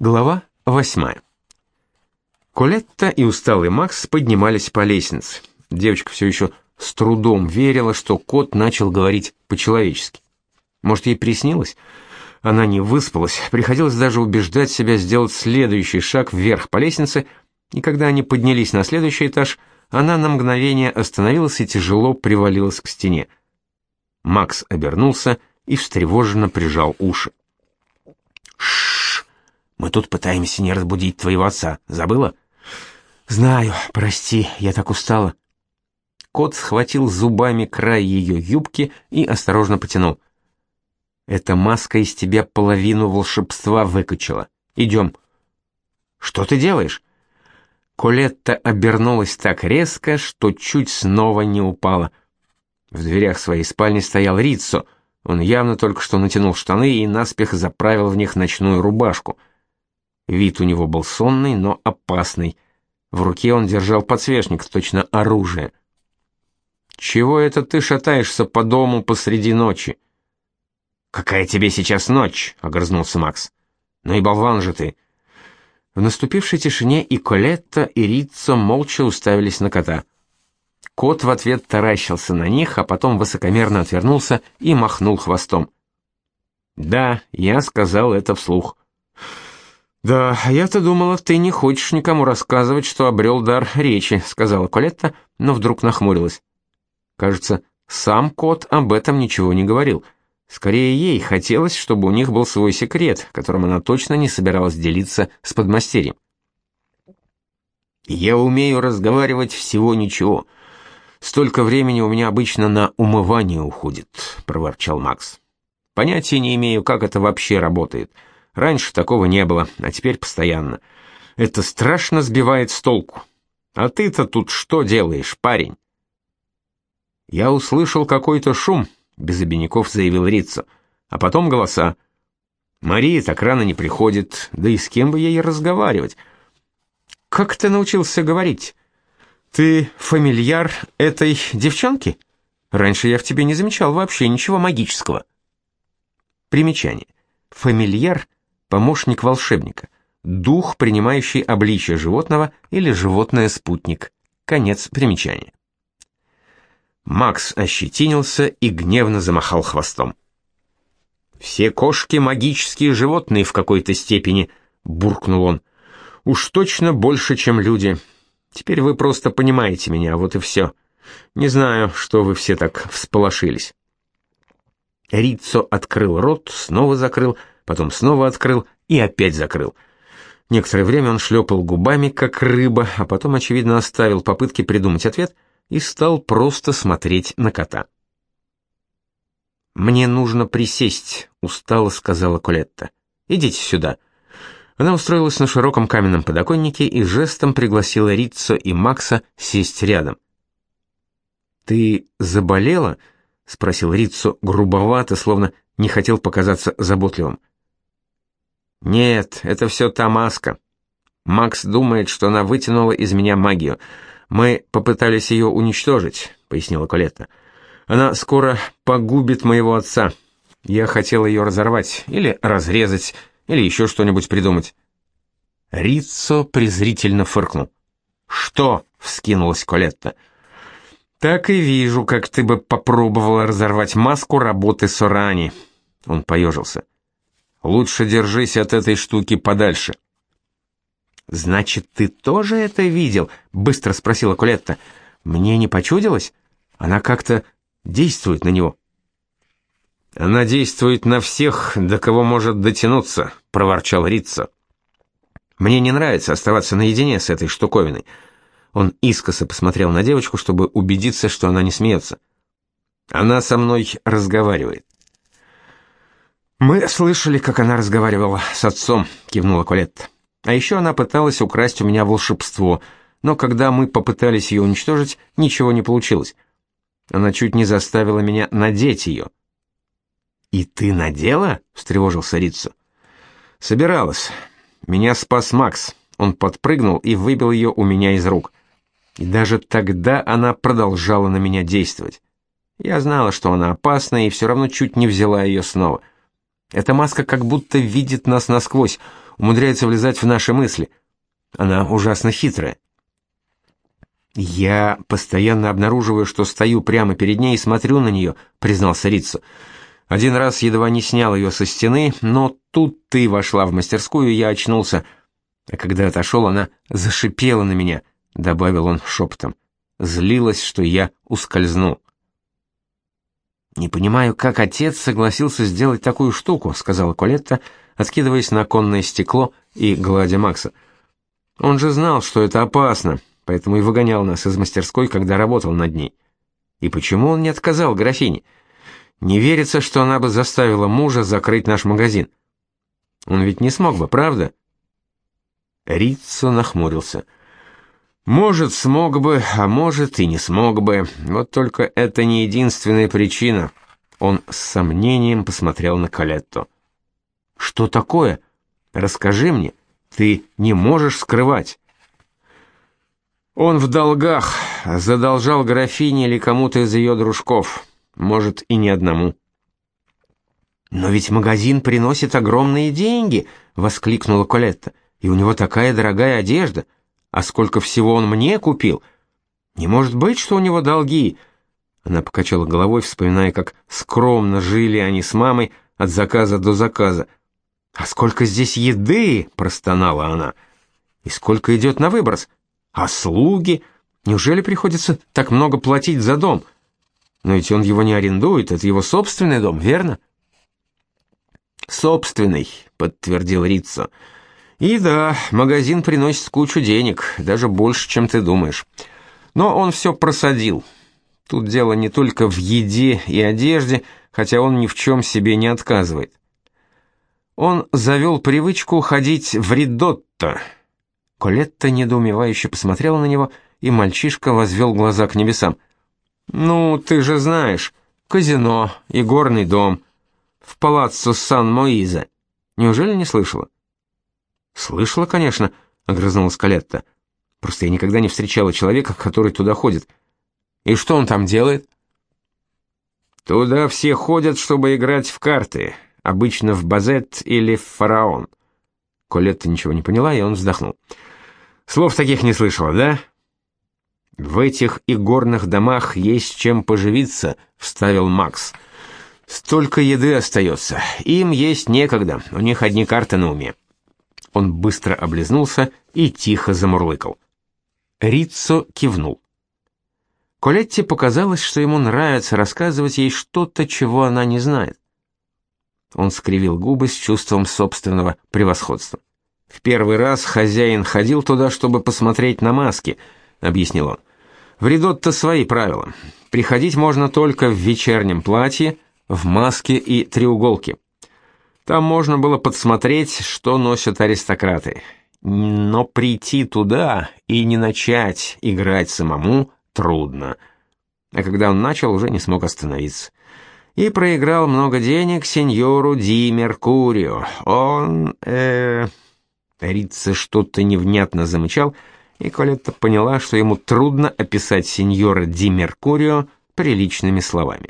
Глава восьмая. Колетта и усталый Макс поднимались по лестнице. Девочка все еще с трудом верила, что кот начал говорить по-человечески. Может, ей приснилось? Она не выспалась, приходилось даже убеждать себя сделать следующий шаг вверх по лестнице, и когда они поднялись на следующий этаж, она на мгновение остановилась и тяжело привалилась к стене. Макс обернулся и встревоженно прижал уши. Мы тут пытаемся не разбудить твоего отца. Забыла? Знаю, прости, я так устала. Кот схватил зубами край ее юбки и осторожно потянул. Эта маска из тебя половину волшебства выкачала. Идем. Что ты делаешь? Колетта обернулась так резко, что чуть снова не упала. В дверях своей спальни стоял Риццо. Он явно только что натянул штаны и наспех заправил в них ночную рубашку. Вид у него был сонный, но опасный. В руке он держал подсвечник, точно оружие. «Чего это ты шатаешься по дому посреди ночи?» «Какая тебе сейчас ночь?» — огрызнулся Макс. «Ну и болван же ты!» В наступившей тишине и Колетта, и Риццо молча уставились на кота. Кот в ответ таращился на них, а потом высокомерно отвернулся и махнул хвостом. «Да, я сказал это вслух». «Да, я-то думала, ты не хочешь никому рассказывать, что обрел дар речи», — сказала Колетта, но вдруг нахмурилась. Кажется, сам кот об этом ничего не говорил. Скорее, ей хотелось, чтобы у них был свой секрет, которым она точно не собиралась делиться с подмастерьем. «Я умею разговаривать всего ничего. Столько времени у меня обычно на умывание уходит», — проворчал Макс. «Понятия не имею, как это вообще работает». Раньше такого не было, а теперь постоянно. Это страшно сбивает с толку. А ты-то тут что делаешь, парень? Я услышал какой-то шум, без обиняков заявил Рица, а потом голоса. Мария так рано не приходит, да и с кем бы ей разговаривать? Как ты научился говорить? Ты фамильяр этой девчонки? Раньше я в тебе не замечал вообще ничего магического. Примечание. Фамильяр помощник волшебника, дух, принимающий обличие животного или животное-спутник. Конец примечания. Макс ощетинился и гневно замахал хвостом. «Все кошки — магические животные в какой-то степени», — буркнул он. «Уж точно больше, чем люди. Теперь вы просто понимаете меня, вот и все. Не знаю, что вы все так всполошились». Риццо открыл рот, снова закрыл, потом снова открыл и опять закрыл. Некоторое время он шлепал губами, как рыба, а потом, очевидно, оставил попытки придумать ответ и стал просто смотреть на кота. «Мне нужно присесть», — устало сказала Колетта. «Идите сюда». Она устроилась на широком каменном подоконнике и жестом пригласила Риццо и Макса сесть рядом. «Ты заболела?» — спросил Риццо грубовато, словно не хотел показаться заботливым. Нет, это все та маска. Макс думает, что она вытянула из меня магию. Мы попытались ее уничтожить, пояснила Колетта. Она скоро погубит моего отца. Я хотел ее разорвать или разрезать, или еще что-нибудь придумать. Риццо презрительно фыркнул. «Что?» — вскинулась Колетта. «Так и вижу, как ты бы попробовала разорвать маску работы Сорани». Он поежился. Лучше держись от этой штуки подальше. Значит, ты тоже это видел? быстро спросила Кулетта. Мне не почудилось? Она как-то действует на него. Она действует на всех, до кого может дотянуться, проворчал Рица. Мне не нравится оставаться наедине с этой штуковиной. Он искоса посмотрел на девочку, чтобы убедиться, что она не смеется. Она со мной разговаривает. Мы слышали, как она разговаривала с отцом, кивнула Колетта. А еще она пыталась украсть у меня волшебство, но когда мы попытались ее уничтожить, ничего не получилось. Она чуть не заставила меня надеть ее. И ты надела? встревожился Риццо. Собиралась. Меня спас Макс. Он подпрыгнул и выбил ее у меня из рук. И даже тогда она продолжала на меня действовать. Я знала, что она опасна, и все равно чуть не взяла ее снова. Эта маска как будто видит нас насквозь. умудряется влезать в наши мысли. Она ужасно хитрая. Я постоянно обнаруживаю, что стою прямо перед ней и смотрю на нее», — признался Риццо. Один раз едва не снял ее со стены, но тут ты вошла в мастерскую, и я очнулся. А когда отошел, она зашипела на меня, добавил он шепотом. Злилась, что я ускользнул. Не понимаю, как отец согласился сделать такую штуку, сказала Колетта, откидываясь на конное стекло и гладя Макса. Он же знал, что это опасно, поэтому и выгонял нас из мастерской, когда работал над ней. И почему он не отказал графине? Не верится, что она бы заставила мужа закрыть наш магазин. Он ведь не смог бы, правда? Риццо нахмурился. Может, смог бы, а может и не смог бы. Вот только это не единственная причина. Он с сомнением посмотрел на Калетто. Что такое? Расскажи мне. Ты не можешь скрывать. Он в долгах, задолжал графине или кому-то из ее дружков может и не одному. Но ведь магазин приносит огромные деньги, воскликнула Колетта. И у него такая дорогая одежда, а сколько всего он мне купил? Не может быть, что у него долги. Она покачала головой, вспоминая, как скромно жили они с мамой от заказа до заказа. А сколько здесь еды, простонала она. И сколько идет на выброс? А слуги? Неужели приходится так много платить за дом? — но ведь он его не арендует, это его собственный дом, верно? Собственный, подтвердил Риццо. И да, магазин приносит кучу денег, даже больше, чем ты думаешь. Но он все просадил. Тут дело не только в еде и одежде, хотя он ни в чем себе не отказывает. Он завел привычку ходить в ридотто. Колетта недоумевающе посмотрела на него, и мальчишка возвел глаза к небесам. Ну, ты же знаешь, казино и горный дом в палаццо Сан-Моизе. Неужели не слышала? Слышала, конечно, огрызнулась Калетта. Просто я никогда не встречала человека, который туда ходит. И что он там делает? Туда все ходят, чтобы играть в карты, обычно в базет или в фараон. Колетта ничего не поняла, и он вздохнул. Слов таких не слышала, да? В этих игорных домах есть чем поживиться, вставил Макс. Столько еды остается. Им есть некогда. У них одни карты на уме. Он быстро облизнулся и тихо замурлыкал. Риццо кивнул. Колетте показалось, что ему нравится рассказывать ей что-то, чего она не знает. Он скривил губы с чувством собственного превосходства. В первый раз хозяин ходил туда, чтобы посмотреть на маски, объяснил он. В Ридотто свои правила. Приходить можно только в вечернем платье, в маске и треуголке. Там можно было подсмотреть, что носят аристократы. Но прийти туда и не начать играть самому трудно. А когда он начал, уже не смог остановиться. И проиграл много денег сеньору Ди Меркурио. Он, э... Рица что-то невнятно замычал, — и Колетта поняла, что ему трудно описать сеньора Ди Меркурио приличными словами.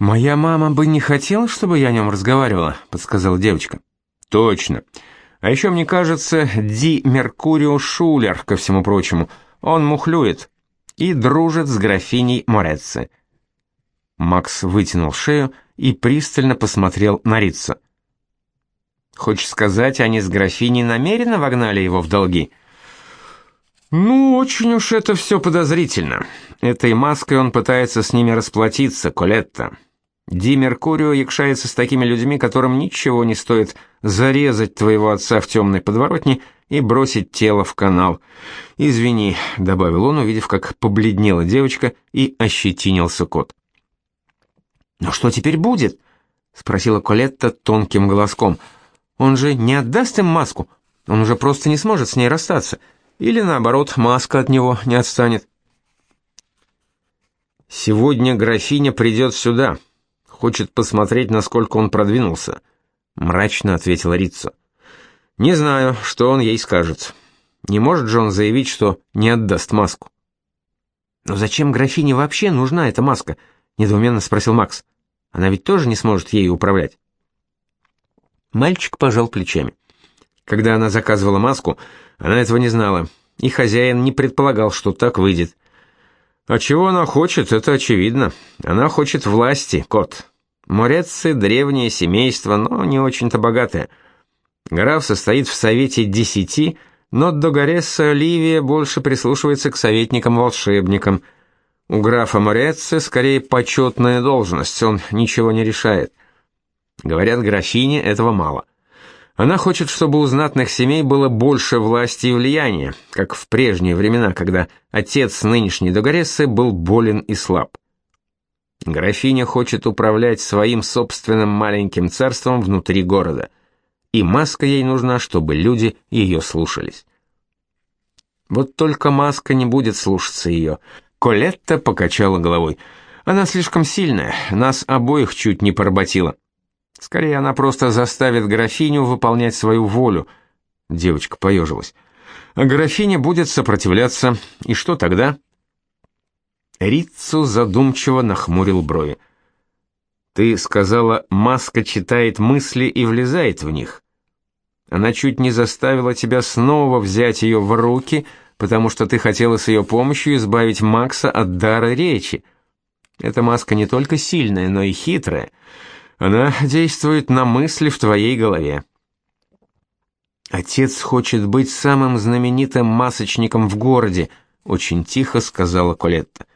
«Моя мама бы не хотела, чтобы я о нем разговаривала», — подсказала девочка. «Точно. А еще, мне кажется, Ди Меркурио Шулер, ко всему прочему. Он мухлюет и дружит с графиней Морецци». Макс вытянул шею и пристально посмотрел на Рица. «Хочешь сказать, они с графиней намеренно вогнали его в долги?» Ну, очень уж это все подозрительно. Этой маской он пытается с ними расплатиться, Колетта. Ди Меркурио якшается с такими людьми, которым ничего не стоит зарезать твоего отца в темной подворотне и бросить тело в канал. Извини, добавил он, увидев, как побледнела девочка и ощетинился кот. Но что теперь будет? спросила Колетта тонким голоском. Он же не отдаст им маску. Он уже просто не сможет с ней расстаться. Или наоборот, маска от него не отстанет. Сегодня графиня придет сюда. Хочет посмотреть, насколько он продвинулся, мрачно ответила Рица. Не знаю, что он ей скажет. Не может же он заявить, что не отдаст маску. Но зачем графине вообще нужна эта маска? недоуменно спросил Макс. Она ведь тоже не сможет ею управлять. Мальчик пожал плечами. Когда она заказывала маску, она этого не знала, и хозяин не предполагал, что так выйдет. А чего она хочет, это очевидно. Она хочет власти, кот. Мореццы — древнее семейство, но не очень-то богатое. Граф состоит в совете десяти, но Догаресса Ливия больше прислушивается к советникам-волшебникам. У графа Морецци скорее почетная должность, он ничего не решает. Говорят, графине этого мало. Она хочет, чтобы у знатных семей было больше власти и влияния, как в прежние времена, когда отец нынешней Догорессы был болен и слаб. Графиня хочет управлять своим собственным маленьким царством внутри города, и маска ей нужна, чтобы люди ее слушались. Вот только маска не будет слушаться ее. Колетта покачала головой. Она слишком сильная, нас обоих чуть не поработила. Скорее, она просто заставит графиню выполнять свою волю. Девочка поежилась. А графиня будет сопротивляться. И что тогда? Рицу задумчиво нахмурил брови. Ты сказала, маска читает мысли и влезает в них. Она чуть не заставила тебя снова взять ее в руки, потому что ты хотела с ее помощью избавить Макса от дара речи. Эта маска не только сильная, но и хитрая. Она действует на мысли в твоей голове. Отец хочет быть самым знаменитым масочником в городе, очень тихо сказала Колетта.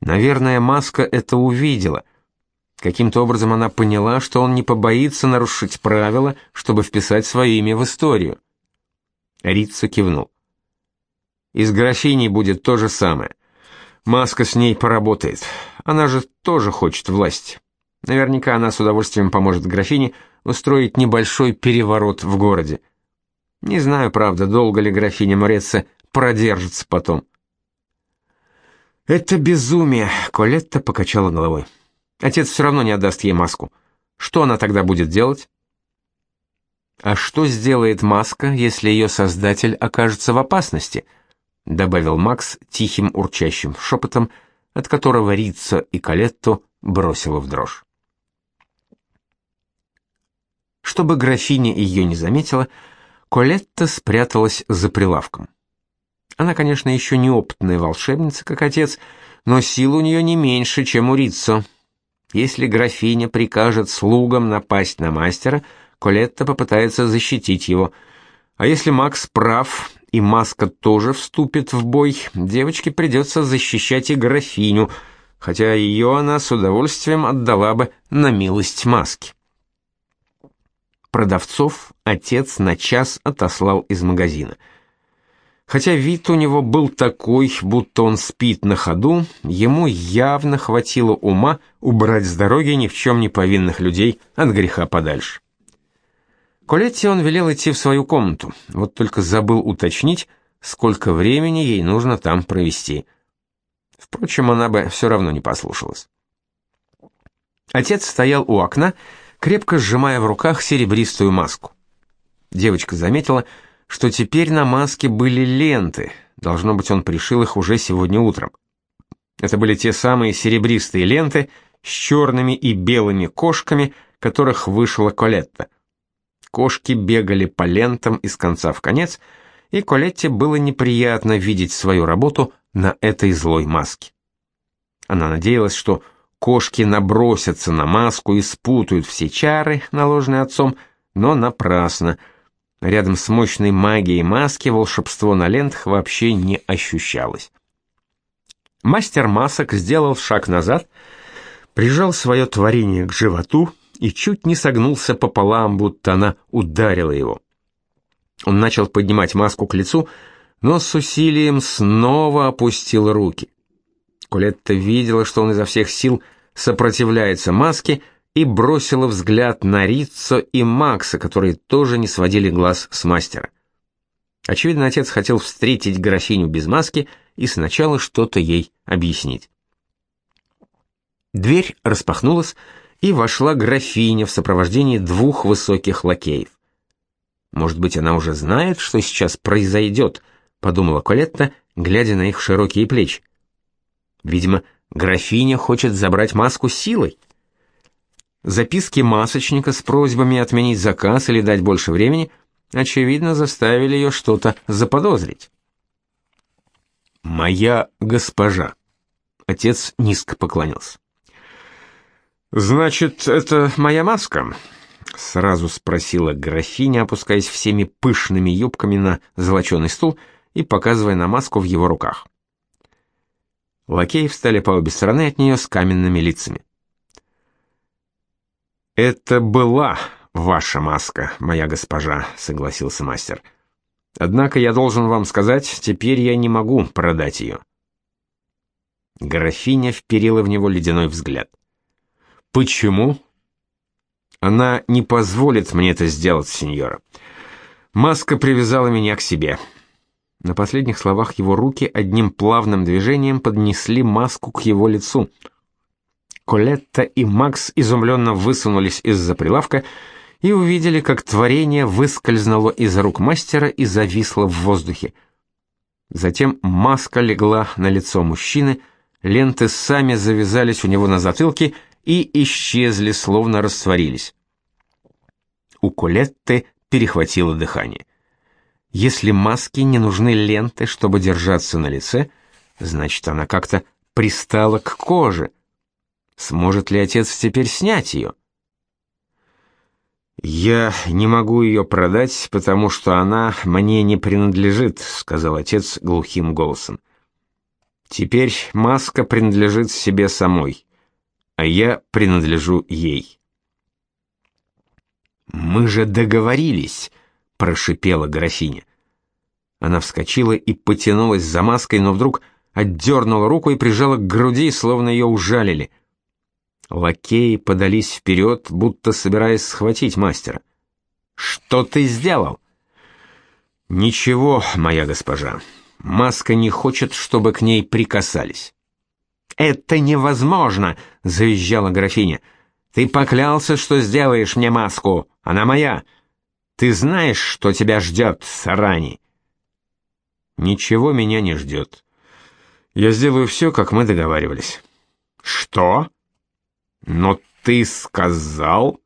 Наверное, маска это увидела. Каким-то образом она поняла, что он не побоится нарушить правила, чтобы вписать свое имя в историю. Рица кивнул. Из графини будет то же самое. Маска с ней поработает. Она же тоже хочет власти. Наверняка она с удовольствием поможет графине устроить небольшой переворот в городе. Не знаю, правда, долго ли графиня Мореца продержится потом. Это безумие, Колетта покачала головой. Отец все равно не отдаст ей маску. Что она тогда будет делать? А что сделает маска, если ее создатель окажется в опасности? добавил Макс тихим урчащим шепотом, от которого Рица и Калетту бросила в дрожь. Чтобы графиня ее не заметила, Колетта спряталась за прилавком. Она, конечно, еще не опытная волшебница, как отец, но сил у нее не меньше, чем у Риццо. Если графиня прикажет слугам напасть на мастера, Колетта попытается защитить его. А если Макс прав, и Маска тоже вступит в бой, девочке придется защищать и графиню, хотя ее она с удовольствием отдала бы на милость Маски. Продавцов отец на час отослал из магазина. Хотя вид у него был такой, будто он спит на ходу, ему явно хватило ума убрать с дороги ни в чем не повинных людей от греха подальше. Колетте он велел идти в свою комнату, вот только забыл уточнить, сколько времени ей нужно там провести. Впрочем, она бы все равно не послушалась. Отец стоял у окна крепко сжимая в руках серебристую маску. Девочка заметила, что теперь на маске были ленты. Должно быть, он пришил их уже сегодня утром. Это были те самые серебристые ленты с черными и белыми кошками, которых вышла Колетта. Кошки бегали по лентам из конца в конец, и Колетте было неприятно видеть свою работу на этой злой маске. Она надеялась, что Кошки набросятся на маску и спутают все чары, наложенные отцом, но напрасно. Рядом с мощной магией маски волшебство на лентах вообще не ощущалось. Мастер масок сделал шаг назад, прижал свое творение к животу и чуть не согнулся пополам, будто она ударила его. Он начал поднимать маску к лицу, но с усилием снова опустил руки. Колетта видела, что он изо всех сил сопротивляется маске, и бросила взгляд на Риццо и Макса, которые тоже не сводили глаз с мастера. Очевидно, отец хотел встретить графиню без маски и сначала что-то ей объяснить. Дверь распахнулась, и вошла графиня в сопровождении двух высоких лакеев. Может быть, она уже знает, что сейчас произойдет, подумала Колетта, глядя на их широкие плечи. Видимо, графиня хочет забрать маску силой. Записки масочника с просьбами отменить заказ или дать больше времени очевидно, заставили ее что-то заподозрить. «Моя госпожа», — отец низко поклонился. «Значит, это моя маска?» — сразу спросила графиня, опускаясь всеми пышными юбками на золоченый стул и показывая на маску в его руках. Лакеи встали по обе стороны от нее с каменными лицами. «Это была ваша маска, моя госпожа», — согласился мастер. «Однако я должен вам сказать, теперь я не могу продать ее». Графиня вперила в него ледяной взгляд. Почему? Она не позволит мне это сделать, сеньора. Маска привязала меня к себе. На последних словах его руки одним плавным движением поднесли маску к его лицу. Колетта и Макс изумленно высунулись из-за прилавка и увидели, как творение выскользнуло из рук мастера и зависло в воздухе. Затем маска легла на лицо мужчины, ленты сами завязались у него на затылке и исчезли, словно растворились. У Колетты перехватило дыхание. Если маске не нужны ленты, чтобы держаться на лице, значит, она как-то пристала к коже. Сможет ли отец теперь снять ее? «Я не могу ее продать, потому что она мне не принадлежит», — сказал отец глухим голосом. «Теперь маска принадлежит себе самой а я принадлежу ей. Мы же договорились, прошипела графиня. Она вскочила и потянулась за маской, но вдруг отдернула руку и прижала к груди, словно ее ужалили. Лакеи подались вперед, будто собираясь схватить мастера. Что ты сделал? Ничего, моя госпожа. Маска не хочет, чтобы к ней прикасались. «Это невозможно!» — завизжала графиня. «Ты поклялся, что сделаешь мне маску. Она моя. Ты знаешь, что тебя ждет, Сарани?» «Ничего меня не ждет. Я сделаю все, как мы договаривались». «Что? Но ты сказал...»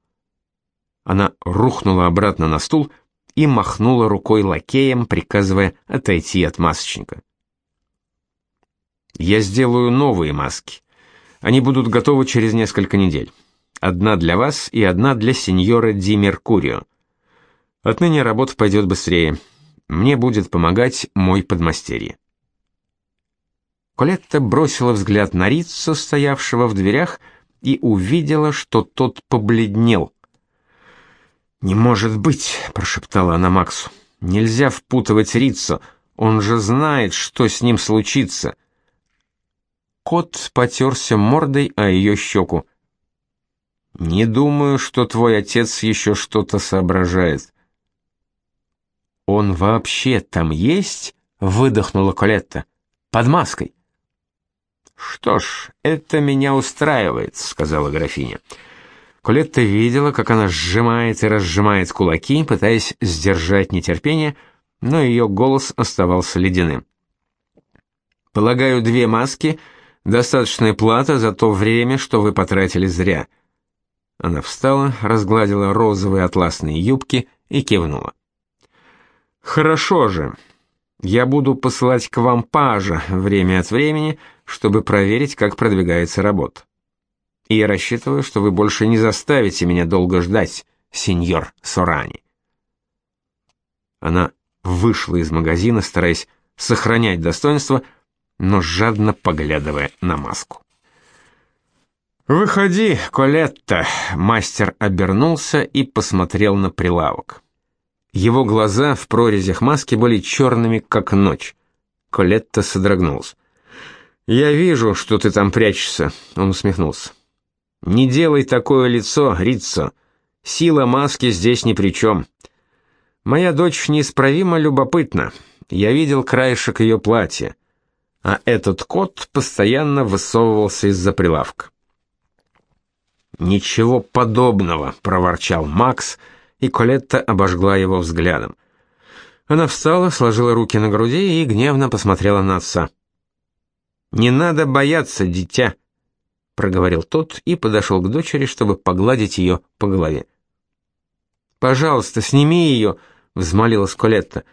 Она рухнула обратно на стул и махнула рукой лакеям, приказывая отойти от масочника. Я сделаю новые маски. Они будут готовы через несколько недель. Одна для вас и одна для сеньора Ди Меркурио. Отныне работа пойдет быстрее. Мне будет помогать мой подмастерье. Колетта бросила взгляд на Риццо, стоявшего в дверях, и увидела, что тот побледнел. «Не может быть!» — прошептала она Максу. «Нельзя впутывать Риццо, он же знает, что с ним случится. Кот потерся мордой о ее щеку. «Не думаю, что твой отец еще что-то соображает». «Он вообще там есть?» — выдохнула Колетта. «Под маской». «Что ж, это меня устраивает», — сказала графиня. Колетта видела, как она сжимает и разжимает кулаки, пытаясь сдержать нетерпение, но ее голос оставался ледяным. «Полагаю, две маски — Достаточная плата за то время, что вы потратили зря. Она встала, разгладила розовые атласные юбки и кивнула. Хорошо же. Я буду посылать к вам пажа время от времени, чтобы проверить, как продвигается работа. И я рассчитываю, что вы больше не заставите меня долго ждать, сеньор Сорани. Она вышла из магазина, стараясь сохранять достоинство, но жадно поглядывая на маску. «Выходи, Колетта!» — мастер обернулся и посмотрел на прилавок. Его глаза в прорезях маски были черными, как ночь. Колетта содрогнулась. «Я вижу, что ты там прячешься», — он усмехнулся. «Не делай такое лицо, Риццо. Сила маски здесь ни при чем. Моя дочь неисправимо любопытна. Я видел краешек ее платья а этот кот постоянно высовывался из-за прилавка. «Ничего подобного», — проворчал Макс, и Колетта обожгла его взглядом. Она встала, сложила руки на груди и гневно посмотрела на отца. «Не надо бояться, дитя», — проговорил тот и подошел к дочери, чтобы погладить ее по голове. «Пожалуйста, сними ее», взмолилась Колетта.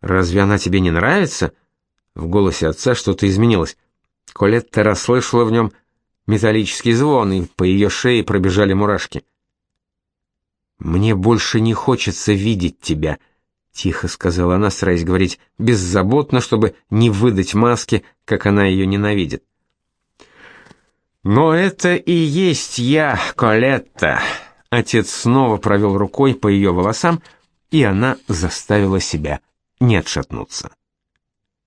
Разве она тебе не нравится? В голосе отца что-то изменилось. Колетта расслышала в нем металлический звон, и по ее шее пробежали мурашки. Мне больше не хочется видеть тебя, тихо сказала она, стараясь говорить беззаботно, чтобы не выдать маски, как она ее ненавидит. Но это и есть я, Колетта. Отец снова провел рукой по ее волосам, и она заставила себя не отшатнуться.